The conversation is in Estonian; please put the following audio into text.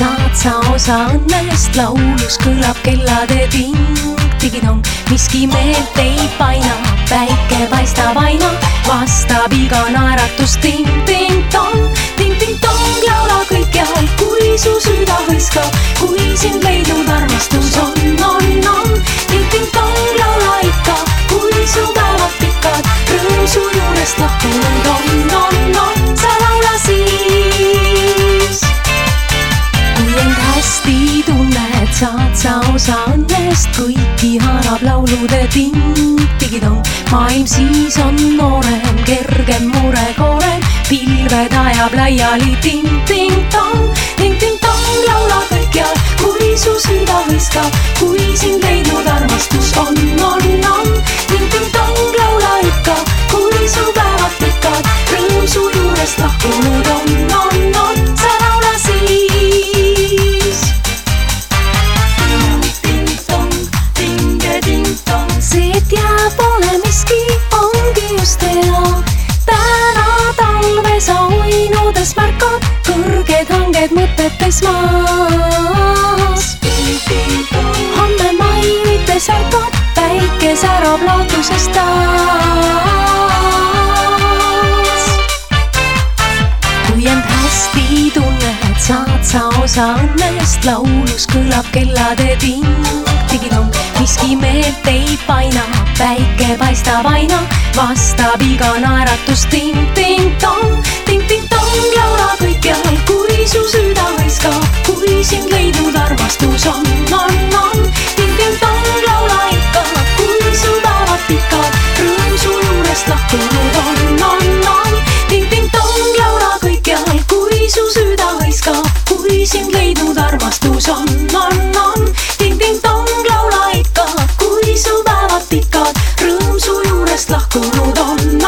osa õnnest laulus kõlab kellade ting, digitong, miski meelt ei paina, päike paistab aina, vastab iga naeratus. Ting-ting-tong, ting-ting-tong, laula kõikjal, kui su süda hõiskab, kui sind leidnud armastus saad sa osa õnnest, kõiki haarab laulude ting, digitong. maailm siis on noorem, kergem, murekoorem, pilved ajab laiali ting-ting-tong, ting-ting-tong, laula kõikjal, kui su süda hõiskab, kui sind leidnud armastus on, on, on, ting-ting-tong, hea. täna talve sa uinudes märkad kõrged hanged mõtetes maas. homme mainites ärkad, päike särab lootusest taas kui end hästi tunned, saad sa osa õnnest, laulus kõlab kellade ting, digitong, miski meelt ei paina, päike paistab aina, vastab iga naeratus. Ting-ting-tong, ting-ting-tong, laula kõikjal, kui su süda hõiskab, kui sind leidnud armastus on, on, on, ting-ting-tong, laula ikka, kui su päevad pikad, rõõm su juurest lahkunud on, on, on, ting-ting-tong, laula kõikjal, kui su süda hõiskab, kui sind leidnud armastus on, on, juurest lahkunud on,